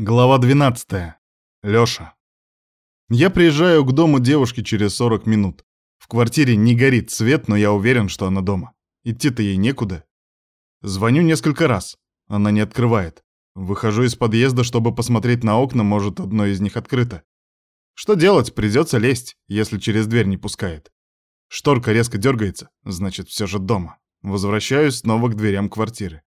Глава 12. Лёша. Я приезжаю к дому девушки через 40 минут. В квартире не горит свет, но я уверен, что она дома. Идти-то ей некуда. Звоню несколько раз. Она не открывает. Выхожу из подъезда, чтобы посмотреть на окна, может, одно из них открыто. Что делать? Придется лезть, если через дверь не пускает. Шторка резко дергается, значит, все же дома. Возвращаюсь снова к дверям квартиры.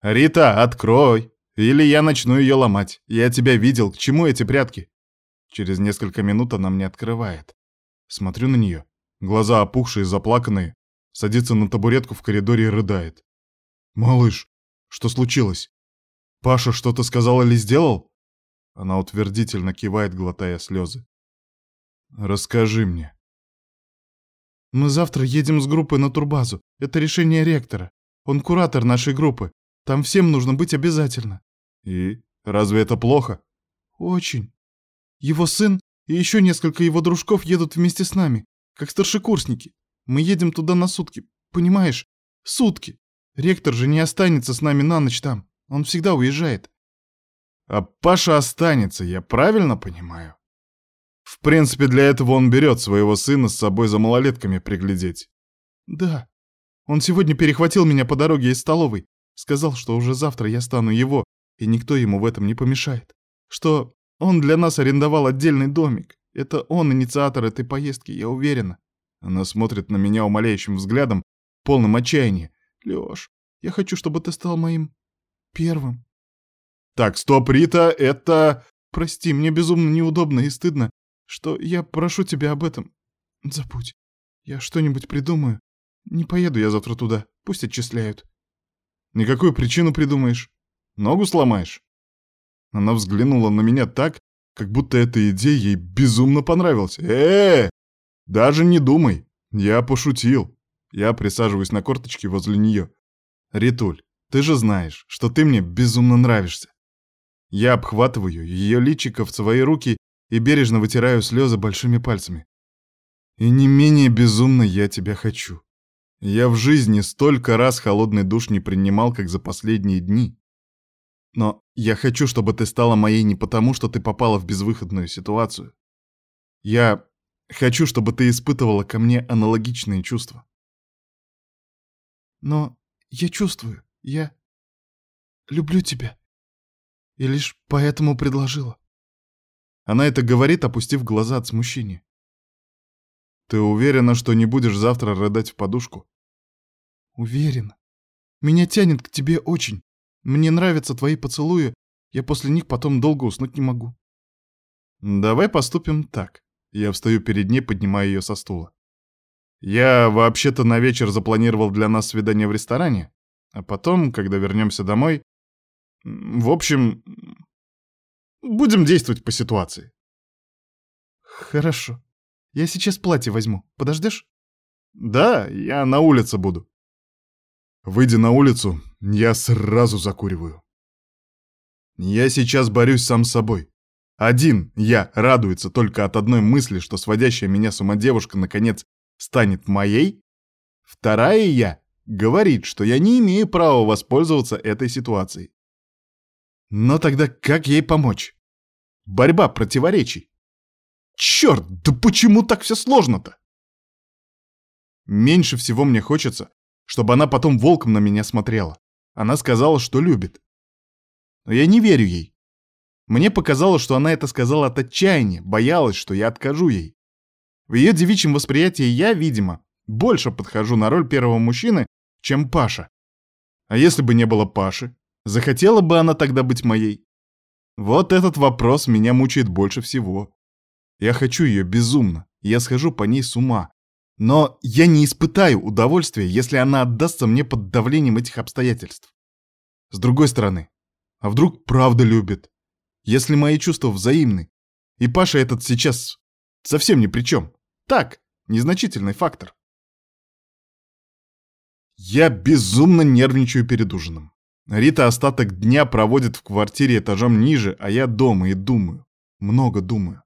«Рита, открой!» Или я начну ее ломать. Я тебя видел, к чему эти прятки? Через несколько минут она мне открывает. Смотрю на нее. Глаза опухшие, заплаканные. Садится на табуретку в коридоре и рыдает. «Малыш, что случилось? Паша что-то сказал или сделал?» Она утвердительно кивает, глотая слезы. «Расскажи мне». «Мы завтра едем с группой на турбазу. Это решение ректора. Он куратор нашей группы. Там всем нужно быть обязательно. И разве это плохо? Очень. Его сын и еще несколько его дружков едут вместе с нами, как старшекурсники. Мы едем туда на сутки, понимаешь? Сутки. Ректор же не останется с нами на ночь там. Он всегда уезжает. А Паша останется, я правильно понимаю? В принципе, для этого он берет своего сына с собой за малолетками приглядеть. Да. Он сегодня перехватил меня по дороге из столовой. Сказал, что уже завтра я стану его, и никто ему в этом не помешает. Что он для нас арендовал отдельный домик. Это он инициатор этой поездки, я уверена. Она смотрит на меня умоляющим взглядом, полным отчаяния. Лёш, я хочу, чтобы ты стал моим первым. Так, стоп, Рита, это... Прости, мне безумно неудобно и стыдно, что я прошу тебя об этом. Забудь. Я что-нибудь придумаю. Не поеду я завтра туда, пусть отчисляют. Никакую причину придумаешь. Ногу сломаешь? Она взглянула на меня так, как будто эта идея ей безумно понравилась. э, -э, Даже не думай. Я пошутил. Я присаживаюсь на корточки возле нее. Ритуль, ты же знаешь, что ты мне безумно нравишься. Я обхватываю ее личико в свои руки и бережно вытираю слезы большими пальцами. И не менее безумно я тебя хочу. Я в жизни столько раз холодный душ не принимал, как за последние дни. Но я хочу, чтобы ты стала моей не потому, что ты попала в безвыходную ситуацию. Я хочу, чтобы ты испытывала ко мне аналогичные чувства. Но я чувствую, я люблю тебя. И лишь поэтому предложила. Она это говорит, опустив глаза от смущения. Ты уверена, что не будешь завтра рыдать в подушку? Уверена. Меня тянет к тебе очень. Мне нравятся твои поцелуи, я после них потом долго уснуть не могу. Давай поступим так. Я встаю перед ней, поднимая ее со стула. Я вообще-то на вечер запланировал для нас свидание в ресторане, а потом, когда вернемся домой... В общем, будем действовать по ситуации. Хорошо. Я сейчас платье возьму. Подождешь? Да, я на улице буду. Выйдя на улицу, я сразу закуриваю. Я сейчас борюсь сам с собой. Один я радуется только от одной мысли, что сводящая меня с ума девушка наконец станет моей. Вторая я говорит, что я не имею права воспользоваться этой ситуацией. Но тогда как ей помочь? Борьба противоречий. Черт, да почему так все сложно-то? Меньше всего мне хочется, чтобы она потом волком на меня смотрела. Она сказала, что любит. Но я не верю ей. Мне показалось, что она это сказала от отчаяния, боялась, что я откажу ей. В ее девичьем восприятии я, видимо, больше подхожу на роль первого мужчины, чем Паша. А если бы не было Паши, захотела бы она тогда быть моей? Вот этот вопрос меня мучает больше всего. Я хочу ее безумно, я схожу по ней с ума. Но я не испытаю удовольствия, если она отдастся мне под давлением этих обстоятельств. С другой стороны, а вдруг правда любит? Если мои чувства взаимны, и Паша этот сейчас совсем ни при чем. Так, незначительный фактор. Я безумно нервничаю перед ужином. Рита остаток дня проводит в квартире этажом ниже, а я дома и думаю. Много думаю.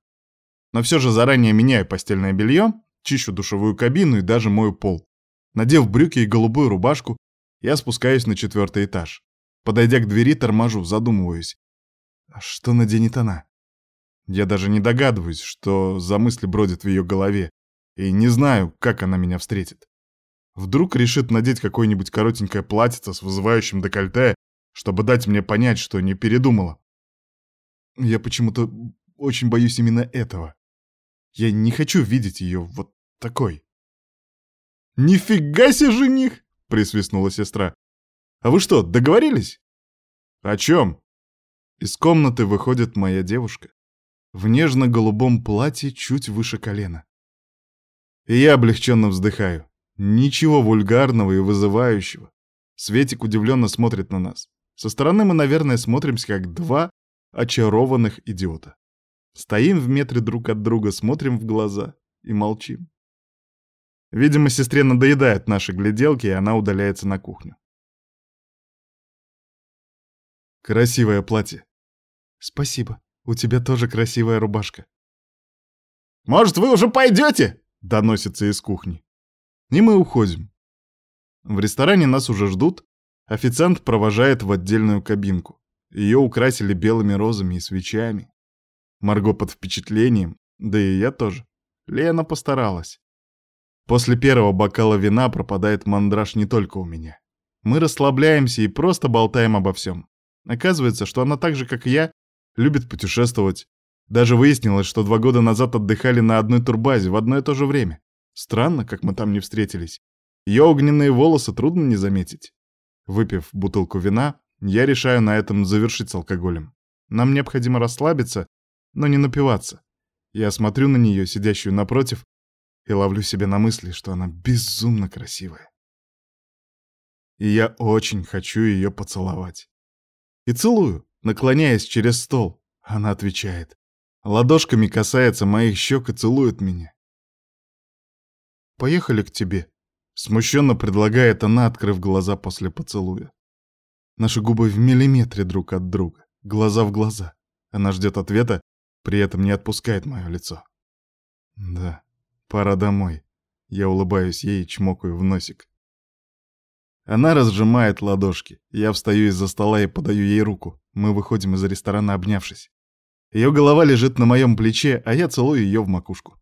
Но все же заранее меняю постельное белье, чищу душевую кабину и даже мою пол. Надев брюки и голубую рубашку, я спускаюсь на четвертый этаж. Подойдя к двери, торможу, задумываюсь. А что наденет она? Я даже не догадываюсь, что за мысли бродят в ее голове, и не знаю, как она меня встретит. Вдруг решит надеть какое-нибудь коротенькое платьице с вызывающим декольте, чтобы дать мне понять, что не передумала. Я почему-то очень боюсь именно этого. Я не хочу видеть ее вот такой. «Нифига себе жених!» — присвистнула сестра. «А вы что, договорились?» «О чем?» Из комнаты выходит моя девушка в нежно-голубом платье чуть выше колена. И я облегченно вздыхаю. Ничего вульгарного и вызывающего. Светик удивленно смотрит на нас. Со стороны мы, наверное, смотримся как два очарованных идиота. Стоим в метре друг от друга, смотрим в глаза и молчим. Видимо, сестре надоедает наши гляделки, и она удаляется на кухню. Красивое платье. Спасибо. У тебя тоже красивая рубашка. «Может, вы уже пойдете?» — доносится из кухни. И мы уходим. В ресторане нас уже ждут. Официант провожает в отдельную кабинку. Ее украсили белыми розами и свечами. Марго под впечатлением, да и я тоже. Лена постаралась. После первого бокала вина пропадает мандраж не только у меня. Мы расслабляемся и просто болтаем обо всем. Оказывается, что она так же, как и я, любит путешествовать. Даже выяснилось, что два года назад отдыхали на одной турбазе в одно и то же время. Странно, как мы там не встретились. Ее огненные волосы трудно не заметить. Выпив бутылку вина, я решаю на этом завершить с алкоголем. Нам необходимо расслабиться, но не напиваться. Я смотрю на нее, сидящую напротив, и ловлю себя на мысли, что она безумно красивая. И я очень хочу ее поцеловать. И целую наклоняясь через стол. Она отвечает. Ладошками касается моих щек и целует меня. «Поехали к тебе», — смущенно предлагает она, открыв глаза после поцелуя. Наши губы в миллиметре друг от друга, глаза в глаза. Она ждет ответа, при этом не отпускает мое лицо. «Да, пора домой». Я улыбаюсь ей и чмокаю в носик. Она разжимает ладошки. Я встаю из-за стола и подаю ей руку. Мы выходим из ресторана, обнявшись. Ее голова лежит на моем плече, а я целую ее в макушку.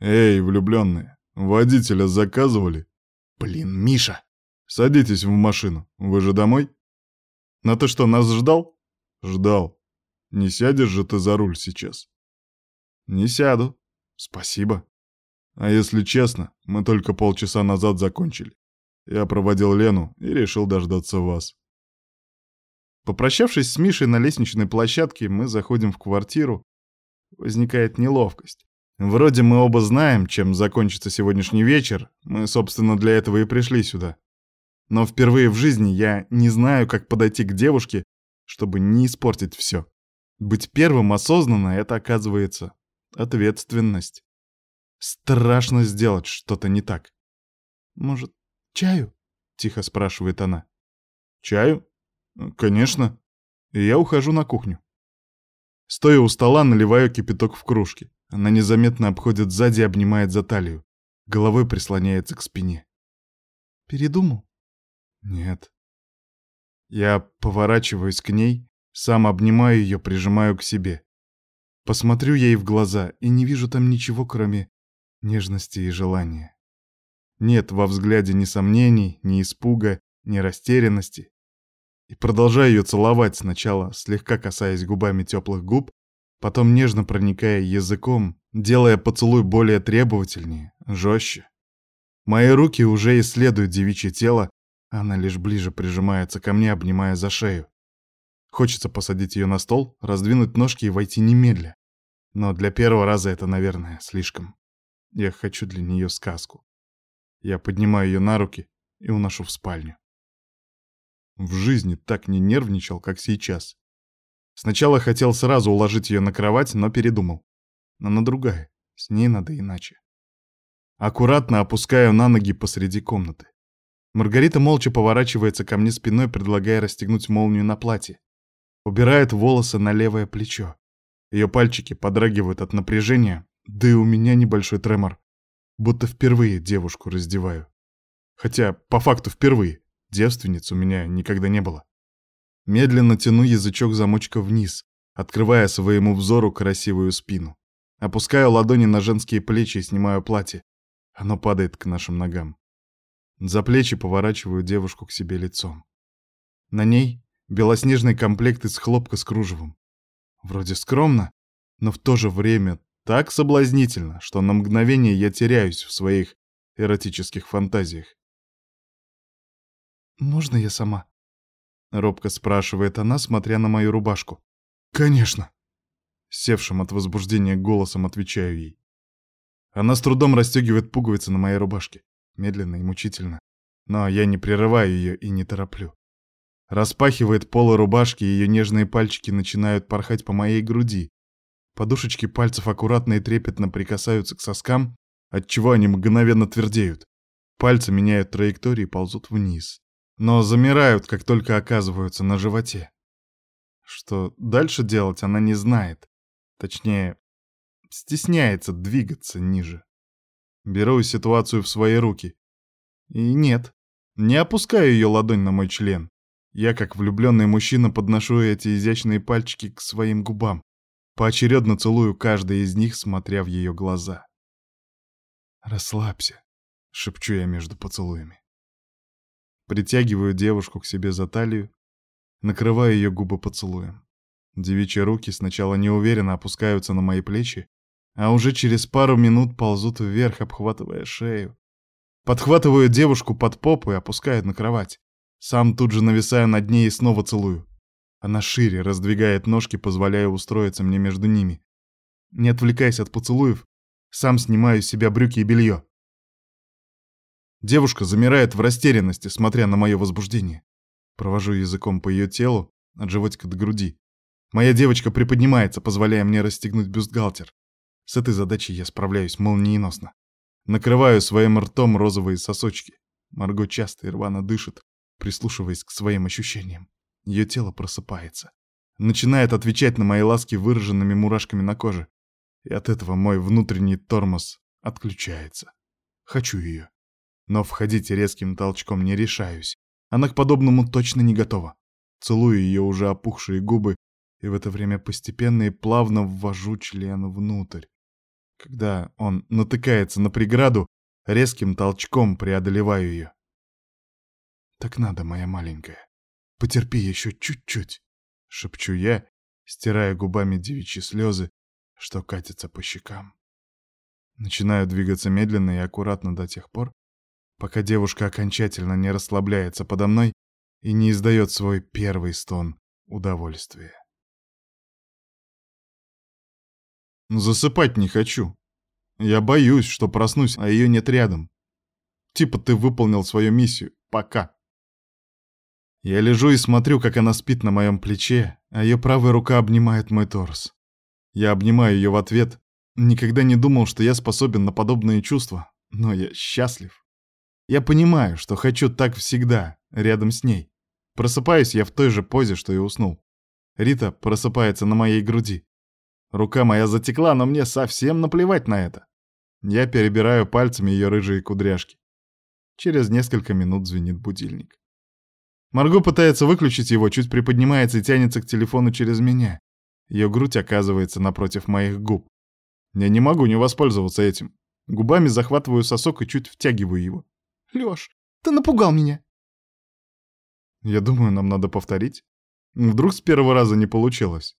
«Эй, влюбленные, водителя заказывали?» «Блин, Миша!» «Садитесь в машину. Вы же домой?» «Но ты что, нас ждал?» «Ждал. Не сядешь же ты за руль сейчас?» «Не сяду. Спасибо». А если честно, мы только полчаса назад закончили. Я проводил Лену и решил дождаться вас. Попрощавшись с Мишей на лестничной площадке, мы заходим в квартиру. Возникает неловкость. Вроде мы оба знаем, чем закончится сегодняшний вечер. Мы, собственно, для этого и пришли сюда. Но впервые в жизни я не знаю, как подойти к девушке, чтобы не испортить все. Быть первым осознанно — это, оказывается, ответственность. Страшно сделать что-то не так. «Может, чаю?» — тихо спрашивает она. «Чаю? Конечно». Я ухожу на кухню. Стоя у стола, наливаю кипяток в кружке. Она незаметно обходит сзади и обнимает за талию. Головой прислоняется к спине. «Передумал?» «Нет». Я поворачиваюсь к ней, сам обнимаю ее, прижимаю к себе. Посмотрю ей в глаза и не вижу там ничего, кроме нежности и желания. Нет во взгляде ни сомнений, ни испуга, ни растерянности. И продолжаю ее целовать сначала, слегка касаясь губами теплых губ, потом нежно проникая языком, делая поцелуй более требовательнее, жестче. Мои руки уже исследуют девичье тело, она лишь ближе прижимается ко мне, обнимая за шею. Хочется посадить ее на стол, раздвинуть ножки и войти немедля. Но для первого раза это, наверное, слишком. Я хочу для нее сказку. Я поднимаю ее на руки и уношу в спальню. В жизни так не нервничал, как сейчас. Сначала хотел сразу уложить ее на кровать, но передумал. Она другая, с ней надо иначе. Аккуратно опускаю на ноги посреди комнаты. Маргарита молча поворачивается ко мне спиной, предлагая расстегнуть молнию на платье. Убирает волосы на левое плечо. Ее пальчики подрагивают от напряжения, да и у меня небольшой тремор. Будто впервые девушку раздеваю. Хотя, по факту, впервые. Девственниц у меня никогда не было. Медленно тяну язычок замочка вниз, открывая своему взору красивую спину. Опускаю ладони на женские плечи и снимаю платье. Оно падает к нашим ногам. За плечи поворачиваю девушку к себе лицом. На ней белоснежный комплект из хлопка с кружевом. Вроде скромно, но в то же время так соблазнительно, что на мгновение я теряюсь в своих эротических фантазиях. «Можно я сама?» — робко спрашивает она, смотря на мою рубашку. «Конечно!» — севшим от возбуждения голосом отвечаю ей. Она с трудом расстегивает пуговицы на моей рубашке, медленно и мучительно, но я не прерываю ее и не тороплю. Распахивает полы рубашки, ее нежные пальчики начинают порхать по моей груди. Подушечки пальцев аккуратно и трепетно прикасаются к соскам, отчего они мгновенно твердеют. Пальцы меняют траектории и ползут вниз но замирают, как только оказываются на животе. Что дальше делать она не знает. Точнее, стесняется двигаться ниже. Беру ситуацию в свои руки. И нет, не опускаю ее ладонь на мой член. Я, как влюбленный мужчина, подношу эти изящные пальчики к своим губам. Поочередно целую каждый из них, смотря в ее глаза. «Расслабься», — шепчу я между поцелуями. Притягиваю девушку к себе за талию, накрываю ее губы поцелуем. Девичьи руки сначала неуверенно опускаются на мои плечи, а уже через пару минут ползут вверх, обхватывая шею. Подхватываю девушку под попу и опускаю на кровать. Сам тут же нависаю над ней и снова целую. Она шире раздвигает ножки, позволяя устроиться мне между ними. Не отвлекаясь от поцелуев, сам снимаю с себя брюки и белье. Девушка замирает в растерянности, смотря на мое возбуждение. Провожу языком по ее телу, от животика до груди. Моя девочка приподнимается, позволяя мне расстегнуть бюстгальтер. С этой задачей я справляюсь молниеносно. Накрываю своим ртом розовые сосочки. Марго часто и рвано дышит, прислушиваясь к своим ощущениям. Ее тело просыпается. Начинает отвечать на мои ласки выраженными мурашками на коже. И от этого мой внутренний тормоз отключается. Хочу ее но входить резким толчком не решаюсь. Она к подобному точно не готова. Целую ее уже опухшие губы и в это время постепенно и плавно ввожу член внутрь. Когда он натыкается на преграду, резким толчком преодолеваю ее. «Так надо, моя маленькая. Потерпи еще чуть-чуть», — шепчу я, стирая губами девичьи слезы, что катятся по щекам. Начинаю двигаться медленно и аккуратно до тех пор, пока девушка окончательно не расслабляется подо мной и не издает свой первый стон удовольствия. Засыпать не хочу. Я боюсь, что проснусь, а ее нет рядом. Типа ты выполнил свою миссию. Пока. Я лежу и смотрю, как она спит на моем плече, а ее правая рука обнимает мой торс. Я обнимаю ее в ответ. Никогда не думал, что я способен на подобные чувства, но я счастлив. Я понимаю, что хочу так всегда, рядом с ней. Просыпаюсь я в той же позе, что и уснул. Рита просыпается на моей груди. Рука моя затекла, но мне совсем наплевать на это. Я перебираю пальцами ее рыжие кудряшки. Через несколько минут звенит будильник. Марго пытается выключить его, чуть приподнимается и тянется к телефону через меня. Ее грудь оказывается напротив моих губ. Я не могу не воспользоваться этим. Губами захватываю сосок и чуть втягиваю его. Лёш, ты напугал меня. Я думаю, нам надо повторить. Вдруг с первого раза не получилось.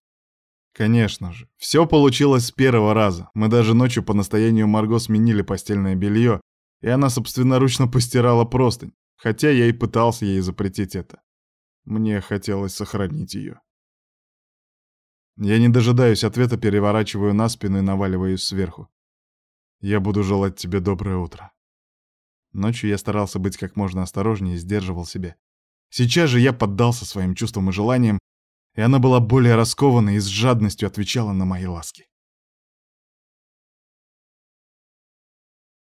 Конечно же, все получилось с первого раза. Мы даже ночью по настоянию Марго сменили постельное белье, и она собственноручно постирала простынь, хотя я и пытался ей запретить это. Мне хотелось сохранить ее. Я не дожидаюсь ответа, переворачиваю на спину и наваливаюсь сверху. Я буду желать тебе доброе утро. Ночью я старался быть как можно осторожнее и сдерживал себя. Сейчас же я поддался своим чувствам и желаниям, и она была более раскованной и с жадностью отвечала на мои ласки.